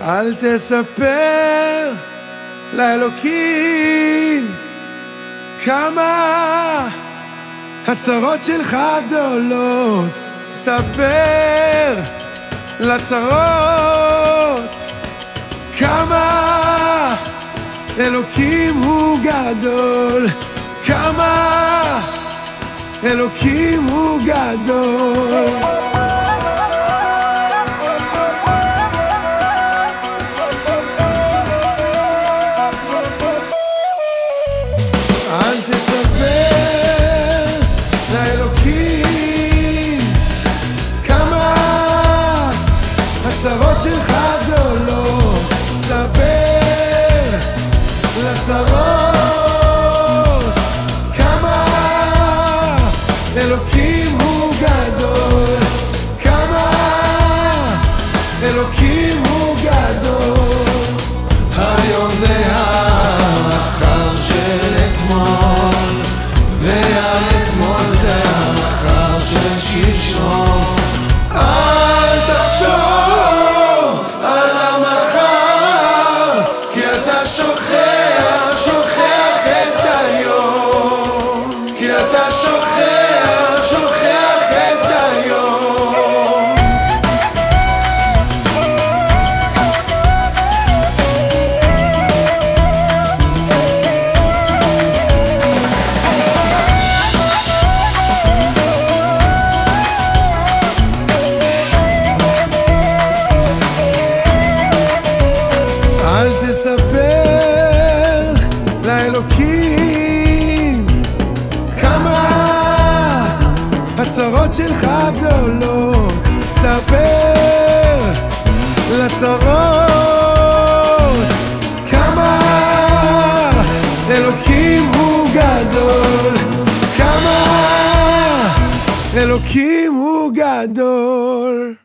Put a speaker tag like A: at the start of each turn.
A: אל תספר לאלוקים כמה הצרות שלך גדולות. ספר לצרות כמה אלוקים הוא גדול. כמה אלוקים הוא גדול. הצרות שלך גדולות. ספר לצרות
B: שוכח, שוכח את היום. כי אתה שוכח, שוכח את היום.
A: אל תספר לאלוקים כמה הצרות שלך גדולות. ספר לצרות כמה אלוקים הוא גדול. כמה אלוקים הוא גדול.